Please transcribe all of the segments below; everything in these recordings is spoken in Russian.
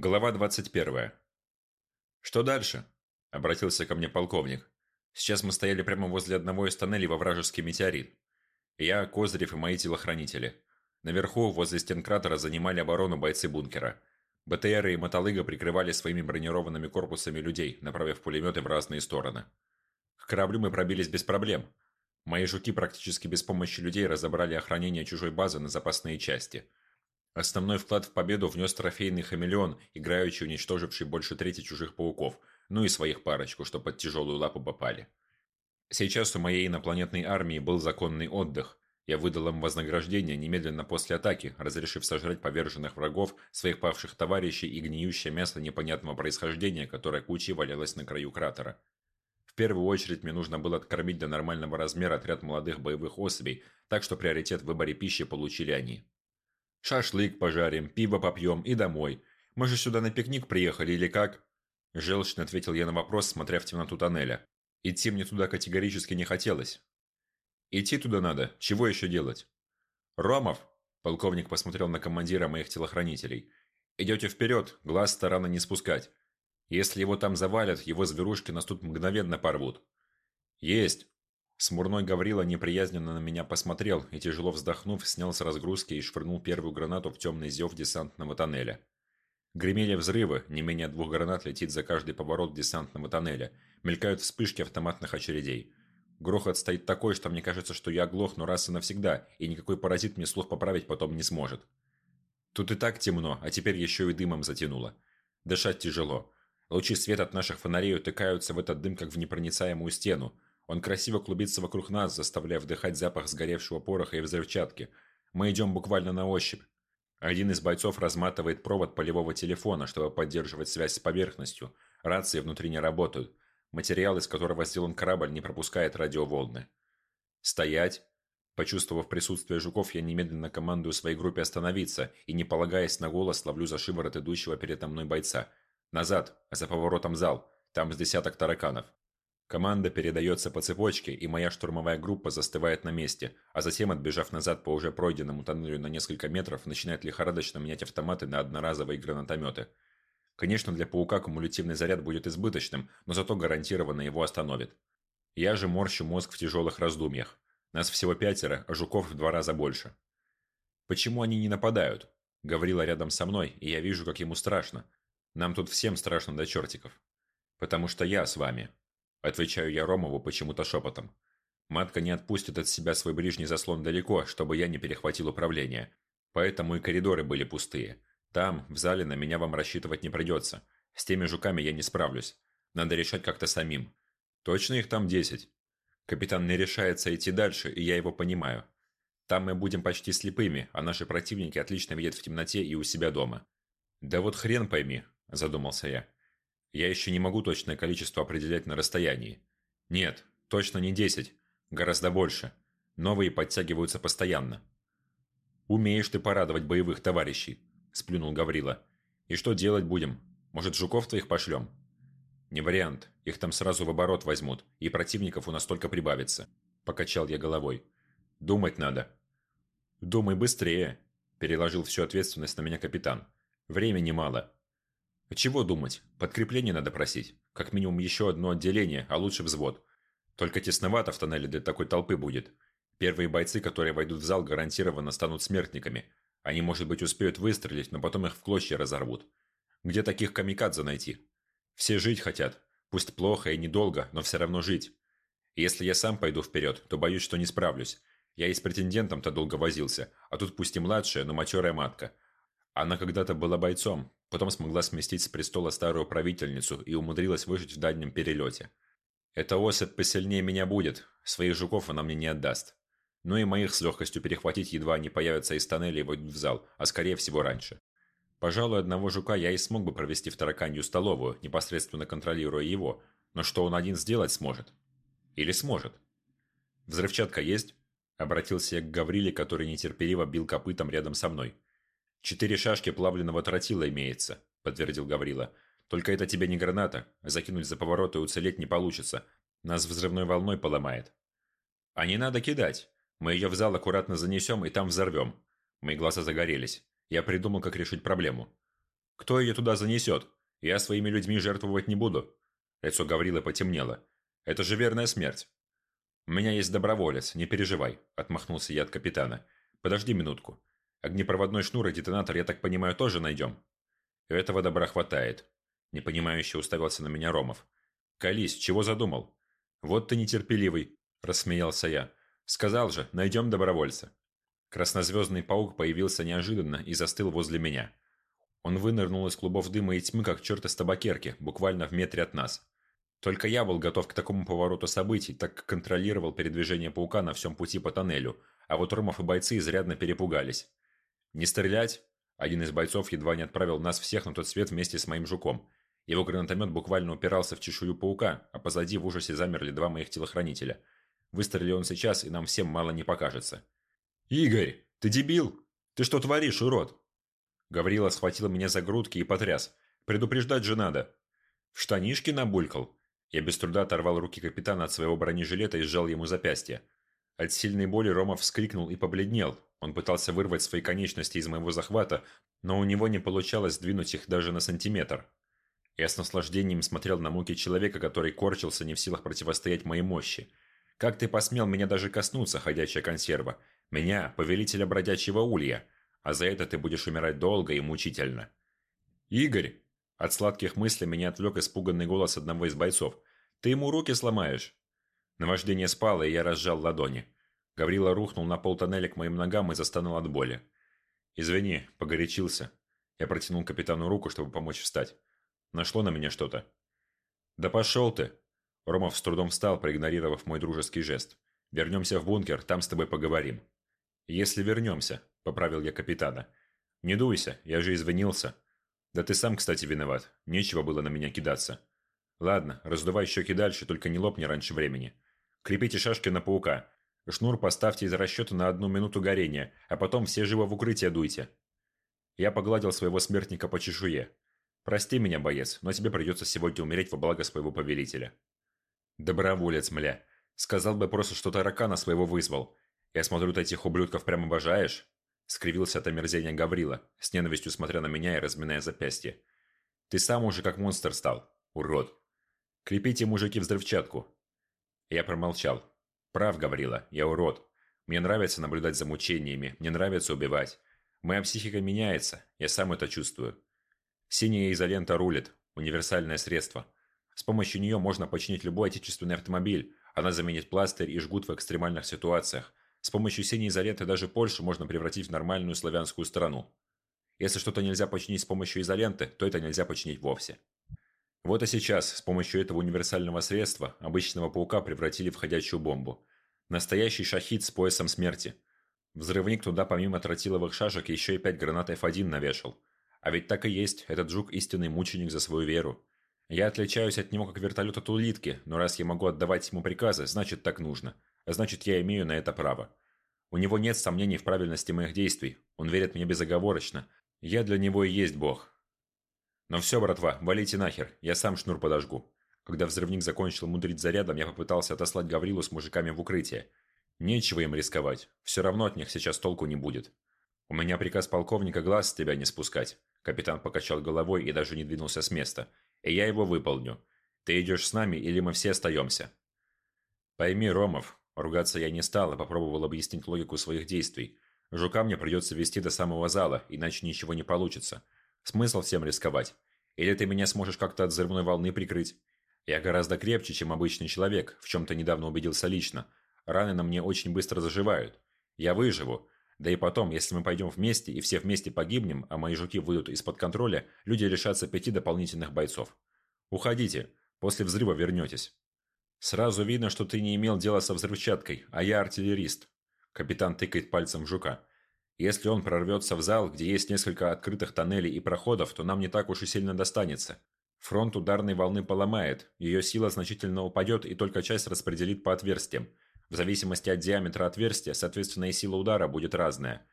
Глава 21. «Что дальше?» – обратился ко мне полковник. Сейчас мы стояли прямо возле одного из тоннелей во вражеский метеорит. Я, Козырев и мои телохранители. Наверху, возле стен кратера, занимали оборону бойцы бункера. БТРы и мотолыга прикрывали своими бронированными корпусами людей, направив пулеметы в разные стороны. К кораблю мы пробились без проблем. Мои жуки практически без помощи людей разобрали охранение чужой базы на запасные части – Основной вклад в победу внес трофейный хамелеон, играючи уничтоживший больше трети чужих пауков, ну и своих парочку, что под тяжелую лапу попали. Сейчас у моей инопланетной армии был законный отдых. Я выдал им вознаграждение немедленно после атаки, разрешив сожрать поверженных врагов, своих павших товарищей и гниющее мясо непонятного происхождения, которое кучей валялось на краю кратера. В первую очередь мне нужно было откормить до нормального размера отряд молодых боевых особей, так что приоритет в выборе пищи получили они. Шашлык пожарим, пиво попьем и домой. Мы же сюда на пикник приехали или как?» Желчно ответил я на вопрос, смотря в темноту тоннеля. Идти мне туда категорически не хотелось. «Идти туда надо. Чего еще делать?» «Ромов!» – полковник посмотрел на командира моих телохранителей. «Идете вперед, глаз старана не спускать. Если его там завалят, его зверушки нас тут мгновенно порвут». «Есть!» Смурной Гаврила неприязненно на меня посмотрел и, тяжело вздохнув, снял с разгрузки и швырнул первую гранату в темный зев десантного тоннеля. Гремели взрывы, не менее двух гранат летит за каждый поворот десантного тоннеля, мелькают вспышки автоматных очередей. Грохот стоит такой, что мне кажется, что я оглохну раз и навсегда, и никакой паразит мне слух поправить потом не сможет. Тут и так темно, а теперь еще и дымом затянуло. Дышать тяжело. Лучи света от наших фонарей утыкаются в этот дым, как в непроницаемую стену, он красиво клубится вокруг нас, заставляя вдыхать запах сгоревшего пороха и взрывчатки. Мы идем буквально на ощупь. Один из бойцов разматывает провод полевого телефона, чтобы поддерживать связь с поверхностью. Рации внутри не работают. Материал, из которого сделан корабль, не пропускает радиоволны. «Стоять!» Почувствовав присутствие жуков, я немедленно командую своей группе остановиться и, не полагаясь на голос, ловлю за шиворот идущего передо мной бойца. «Назад! За поворотом зал! Там с десяток тараканов!» Команда передается по цепочке, и моя штурмовая группа застывает на месте, а затем, отбежав назад по уже пройденному тоннелю на несколько метров, начинает лихорадочно менять автоматы на одноразовые гранатометы. Конечно, для паука кумулятивный заряд будет избыточным, но зато гарантированно его остановит. Я же морщу мозг в тяжелых раздумьях. Нас всего пятеро, а жуков в два раза больше. «Почему они не нападают?» Гаврила рядом со мной, и я вижу, как ему страшно. Нам тут всем страшно до чертиков. «Потому что я с вами», Отвечаю я Ромову почему-то шепотом. Матка не отпустит от себя свой ближний заслон далеко, чтобы я не перехватил управление. Поэтому и коридоры были пустые. Там, в зале, на меня вам рассчитывать не придется. С теми жуками я не справлюсь. Надо решать как-то самим. Точно их там десять? Капитан не решается идти дальше, и я его понимаю. Там мы будем почти слепыми, а наши противники отлично видят в темноте и у себя дома. Да вот хрен пойми, задумался я. Я еще не могу точное количество определять на расстоянии. Нет, точно не 10, гораздо больше. Новые подтягиваются постоянно. «Умеешь ты порадовать боевых товарищей», – сплюнул Гаврила. «И что делать будем? Может, жуков твоих пошлем?» «Не вариант. Их там сразу в оборот возьмут, и противников у нас только прибавится», – покачал я головой. «Думать надо». «Думай быстрее», – переложил всю ответственность на меня капитан. «Времени мало. Чего думать? Подкрепление надо просить. Как минимум еще одно отделение, а лучше взвод. Только тесновато в тоннеле для такой толпы будет. Первые бойцы, которые войдут в зал, гарантированно станут смертниками. Они, может быть, успеют выстрелить, но потом их в клочья разорвут. Где таких камикадзе найти? Все жить хотят. Пусть плохо и недолго, но все равно жить. если я сам пойду вперед, то боюсь, что не справлюсь. Я и с претендентом-то долго возился, а тут пусть и младшая, но матерая матка. Она когда-то была бойцом, Потом смогла сместить с престола старую правительницу и умудрилась выжить в дальнем перелете. Эта особь посильнее меня будет, своих жуков она мне не отдаст. Ну и моих с легкостью перехватить едва они появятся из тоннеля и войдут в зал, а скорее всего раньше. Пожалуй, одного жука я и смог бы провести в тараканью столовую, непосредственно контролируя его, но что он один сделать сможет? Или сможет? «Взрывчатка есть?» Обратился я к Гавриле, который нетерпеливо бил копытом рядом со мной. «Четыре шашки плавленного тротила имеется», – подтвердил Гаврила. «Только это тебе не граната. Закинуть за поворот и уцелеть не получится. Нас взрывной волной поломает». «А не надо кидать. Мы ее в зал аккуратно занесем и там взорвем». Мои глаза загорелись. Я придумал, как решить проблему. Кто ее туда занесет? Я своими людьми жертвовать не буду». Лицо Гаврилы потемнело. «Это же верная смерть». «У меня есть доброволец, не переживай», – отмахнулся я от капитана. «Подожди минутку. Огнепроводной шнур и детонатор, я так понимаю, тоже найдем?» «Этого добра хватает», – непонимающе уставился на меня Ромов. «Колись, чего задумал?» «Вот ты нетерпеливый», – рассмеялся я. «Сказал же, найдем добровольца». Краснозвездный паук появился неожиданно и застыл возле меня. Он вынырнул из клубов дыма и тьмы, как черт из табакерки, буквально в метре от нас. Только я был готов к такому повороту событий, так как контролировал передвижение паука на всем пути по тоннелю, а вот Ромов и бойцы изрядно перепугались. «Не стрелять?» Один из бойцов едва не отправил нас всех на тот свет вместе с моим жуком. Его гранатомет буквально упирался в чешую паука, а позади в ужасе замерли два моих телохранителя. Выстрелил он сейчас, и нам всем мало не покажется. «Игорь, ты дебил? Ты что творишь, урод?» Гаврила схватил меня за грудки и потряс. «Предупреждать же надо!» «В штанишки набулькал?» Я без труда оторвал руки капитана от своего бронежилета и сжал ему запястье. От сильной боли Рома вскрикнул и побледнел. Он пытался вырвать свои конечности из моего захвата, но у него не получалось сдвинуть их даже на сантиметр. Я с наслаждением смотрел на муки человека, который корчился не в силах противостоять моей мощи. «Как ты посмел меня даже коснуться, ходячая консерва? Меня, повелителя бродячего улья? А за это ты будешь умирать долго и мучительно». «Игорь!» От сладких мыслей меня отвлек испуганный голос одного из бойцов. «Ты ему руки сломаешь!» Наваждение спало, и я разжал ладони. Гаврила рухнул на пол тоннеля к моим ногам и застонал от боли. «Извини, погорячился». Я протянул капитану руку, чтобы помочь встать. Нашло на меня что-то. «Да пошел ты!» Ромов с трудом встал, проигнорировав мой дружеский жест. «Вернемся в бункер, там с тобой поговорим». «Если вернемся», — поправил я капитана. «Не дуйся, я же извинился». «Да ты сам, кстати, виноват. Нечего было на меня кидаться». «Ладно, раздувай щеки дальше, только не лопни раньше времени. Крепите шашки на паука. Шнур поставьте из расчета на одну минуту горения, а потом все живо в укрытие дуйте». Я погладил своего смертника по чешуе. Прости меня, боец, но тебе придется сегодня умереть во благо своего повелителя. Доброволец, мля. Сказал бы просто, что таракана своего вызвал. Я смотрю, ты этих ублюдков прям обожаешь. Скривился от омерзения Гаврила, с ненавистью смотря на меня и разминая запястье. Ты сам уже как монстр стал, урод. Крепите, мужики, взрывчатку. Я промолчал. Прав, Гаврила, я урод. Мне нравится наблюдать за мучениями, мне нравится убивать. Моя психика меняется, я сам это чувствую. Синяя изолента рулит. Универсальное средство. С помощью нее можно починить любой отечественный автомобиль. Она заменит пластырь и жгут в экстремальных ситуациях. С помощью синей изоленты даже Польшу можно превратить в нормальную славянскую страну. Если что-то нельзя починить с помощью изоленты, то это нельзя починить вовсе. Вот и сейчас с помощью этого универсального средства обычного паука превратили в ходячую бомбу. Настоящий шахид с поясом смерти. Взрывник туда помимо тротиловых шашек еще и пять гранат F1 навешал. А ведь так и есть, этот жук истинный мученик за свою веру. Я отличаюсь от него как вертолет от улитки, но раз я могу отдавать ему приказы, значит так нужно. А значит я имею на это право. У него нет сомнений в правильности моих действий. Он верит мне безоговорочно. Я для него и есть бог. Но все, братва, валите нахер, я сам шнур подожгу. Когда взрывник закончил мудрить зарядом, я попытался отослать Гаврилу с мужиками в укрытие. Нечего им рисковать. Все равно от них сейчас толку не будет. У меня приказ полковника глаз с тебя не спускать. Капитан покачал головой и даже не двинулся с места. «И я его выполню. Ты идешь с нами или мы все остаемся?» «Пойми, Ромов, ругаться я не стал, а попробовал объяснить логику своих действий. Жука мне придется вести до самого зала, иначе ничего не получится. Смысл всем рисковать? Или ты меня сможешь как-то от взрывной волны прикрыть? Я гораздо крепче, чем обычный человек, в чем-то недавно убедился лично. Раны на мне очень быстро заживают. Я выживу, да и потом, если мы пойдем вместе и все вместе погибнем, а мои жуки выйдут из-под контроля, люди лишатся пяти дополнительных бойцов. Уходите, после взрыва вернетесь. Сразу видно, что ты не имел дела со взрывчаткой, а я артиллерист. Капитан тыкает пальцем в жука. Если он прорвется в зал, где есть несколько открытых тоннелей и проходов, то нам не так уж и сильно достанется. Фронт ударной волны поломает, ее сила значительно упадет и только часть распределит по отверстиям. В зависимости от диаметра отверстия, соответственно, и сила удара будет разная.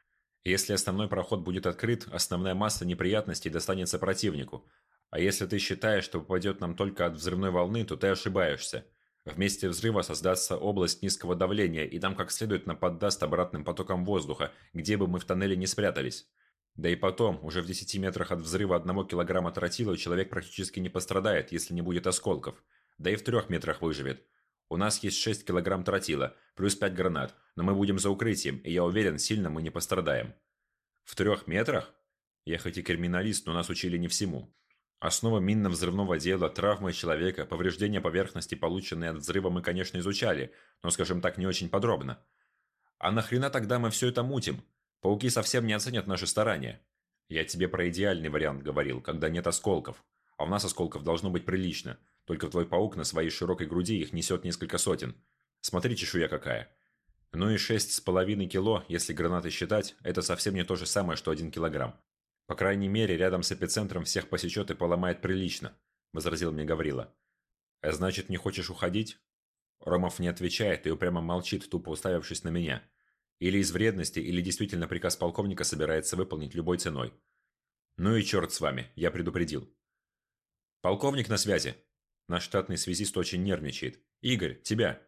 Если основной проход будет открыт, основная масса неприятностей достанется противнику. А если ты считаешь, что попадет нам только от взрывной волны, то ты ошибаешься. В месте взрыва создастся область низкого давления, и там как следует наподдаст обратным потоком воздуха, где бы мы в тоннеле не спрятались. Да и потом, уже в 10 метрах от взрыва одного килограмма тротила человек практически не пострадает, если не будет осколков. Да и в трех метрах выживет. У нас есть 6 килограмм тротила, плюс 5 гранат, но мы будем за укрытием, и я уверен, сильно мы не пострадаем. В трех метрах? Я хоть и криминалист, но нас учили не всему. Основа минно-взрывного дела, травмы человека, повреждения поверхности, полученные от взрыва, мы, конечно, изучали, но, скажем так, не очень подробно. А нахрена тогда мы все это мутим? Пауки совсем не оценят наши старания. Я тебе про идеальный вариант говорил, когда нет осколков. А у нас осколков должно быть прилично. Только твой паук на своей широкой груди их несет несколько сотен. Смотри, чешуя какая. Ну и шесть с половиной кило, если гранаты считать, это совсем не то же самое, что один килограмм. По крайней мере, рядом с эпицентром всех посечет и поломает прилично, возразил мне Гаврила. А значит, не хочешь уходить? Ромов не отвечает и упрямо молчит, тупо уставившись на меня. Или из вредности, или действительно приказ полковника собирается выполнить любой ценой. Ну и черт с вами, я предупредил. Полковник на связи. Наш штатный связист очень нервничает. Игорь, тебя.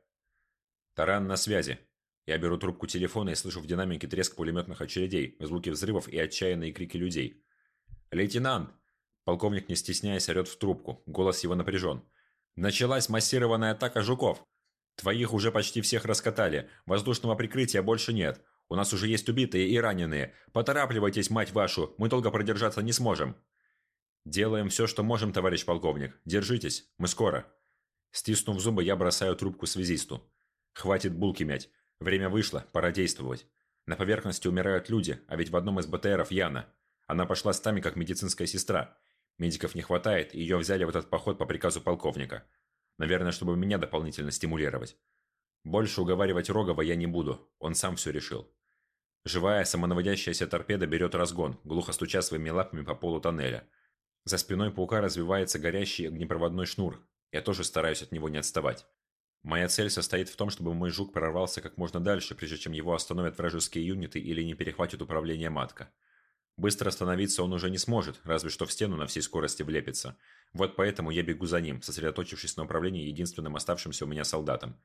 Таран на связи. Я беру трубку телефона и слышу в динамике треск пулеметных очередей, звуки взрывов и отчаянные крики людей. «Лейтенант!» Полковник, не стесняясь, орет в трубку. Голос его напряжен. «Началась массированная атака жуков. Твоих уже почти всех раскатали. Воздушного прикрытия больше нет. У нас уже есть убитые и раненые. Поторапливайтесь, мать вашу, мы долго продержаться не сможем. Делаем все, что можем, товарищ полковник. Держитесь, мы скоро. Стиснув зубы, я бросаю трубку связисту. Хватит булки мять. Время вышло, пора действовать. На поверхности умирают люди, а ведь в одном из БТРов Яна. Она пошла с нами как медицинская сестра. Медиков не хватает, и ее взяли в этот поход по приказу полковника. Наверное, чтобы меня дополнительно стимулировать. Больше уговаривать Рогова я не буду, он сам все решил. Живая самонаводящаяся торпеда берет разгон, глухо стуча своими лапами по полу тоннеля. За спиной паука развивается горящий огнепроводной шнур. Я тоже стараюсь от него не отставать. Моя цель состоит в том, чтобы мой жук прорвался как можно дальше, прежде чем его остановят вражеские юниты или не перехватит управление матка. Быстро остановиться он уже не сможет, разве что в стену на всей скорости влепится. Вот поэтому я бегу за ним, сосредоточившись на управлении единственным оставшимся у меня солдатом.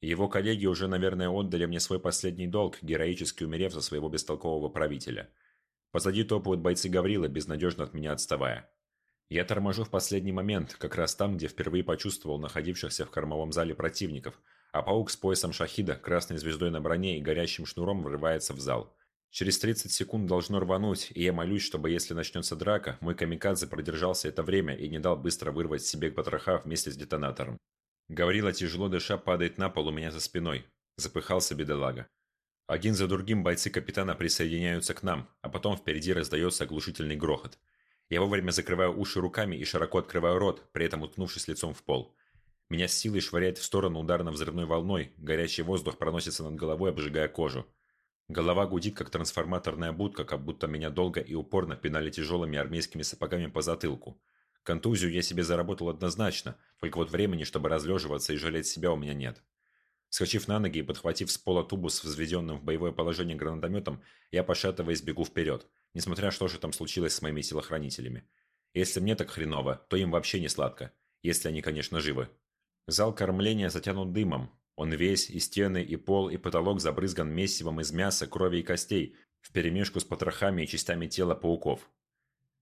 Его коллеги уже, наверное, отдали мне свой последний долг, героически умерев за своего бестолкового правителя. Позади топают бойцы Гаврила, безнадежно от меня отставая. Я торможу в последний момент, как раз там, где впервые почувствовал находившихся в кормовом зале противников, а паук с поясом шахида, красной звездой на броне и горящим шнуром врывается в зал. Через 30 секунд должно рвануть, и я молюсь, чтобы если начнется драка, мой камикадзе продержался это время и не дал быстро вырвать себе потроха вместе с детонатором. Гаврила, тяжело дыша, падает на пол у меня за спиной. Запыхался бедолага. Один за другим бойцы капитана присоединяются к нам, а потом впереди раздается оглушительный грохот. Я вовремя закрываю уши руками и широко открываю рот, при этом уткнувшись лицом в пол. Меня с силой швыряет в сторону ударно-взрывной волной, горячий воздух проносится над головой, обжигая кожу. Голова гудит, как трансформаторная будка, как будто меня долго и упорно пинали тяжелыми армейскими сапогами по затылку. Контузию я себе заработал однозначно, только вот времени, чтобы разлеживаться и жалеть себя у меня нет. Скочив на ноги и подхватив с пола тубус взведенным в боевое положение гранатометом, я, пошатываясь, бегу вперед, несмотря что же там случилось с моими телохранителями. Если мне так хреново, то им вообще не сладко, если они, конечно, живы. Зал кормления затянут дымом, он весь, и стены, и пол, и потолок забрызган месивом из мяса, крови и костей, вперемешку с потрохами и частями тела пауков.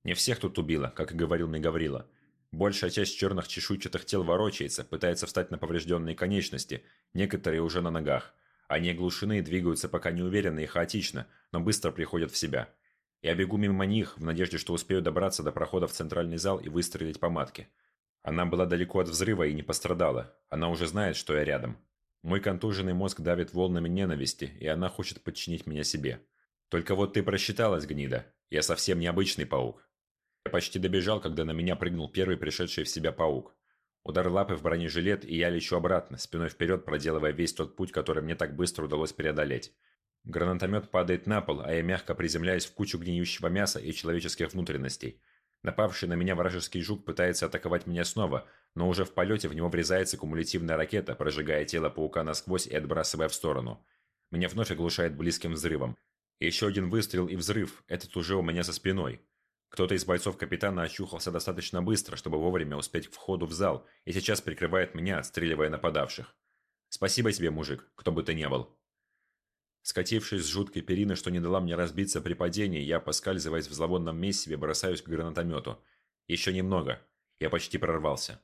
Не всех тут убило, как и говорил мне Гаврила. Большая часть черных чешуйчатых тел ворочается, пытается встать на поврежденные конечности, некоторые уже на ногах. Они оглушены и двигаются пока неуверенно и хаотично, но быстро приходят в себя. Я бегу мимо них, в надежде, что успею добраться до прохода в центральный зал и выстрелить по матке. Она была далеко от взрыва и не пострадала. Она уже знает, что я рядом. Мой контуженный мозг давит волнами ненависти, и она хочет подчинить меня себе. Только вот ты просчиталась, гнида. Я совсем необычный паук. Я почти добежал, когда на меня прыгнул первый пришедший в себя паук. Удар лапы в бронежилет, и я лечу обратно, спиной вперед, проделывая весь тот путь, который мне так быстро удалось преодолеть. Гранатомет падает на пол, а я мягко приземляюсь в кучу гниющего мяса и человеческих внутренностей. Напавший на меня вражеский жук пытается атаковать меня снова, но уже в полете в него врезается кумулятивная ракета, прожигая тело паука насквозь и отбрасывая в сторону. Меня вновь оглушает близким взрывом. Еще один выстрел и взрыв, этот уже у меня за спиной. Кто-то из бойцов капитана очухался достаточно быстро, чтобы вовремя успеть к входу в зал, и сейчас прикрывает меня, отстреливая нападавших. Спасибо тебе, мужик, кто бы ты ни был. Скатившись с жуткой перины, что не дала мне разбиться при падении, я, поскальзываясь в зловонном месиве, бросаюсь к гранатомету. Еще немного. Я почти прорвался.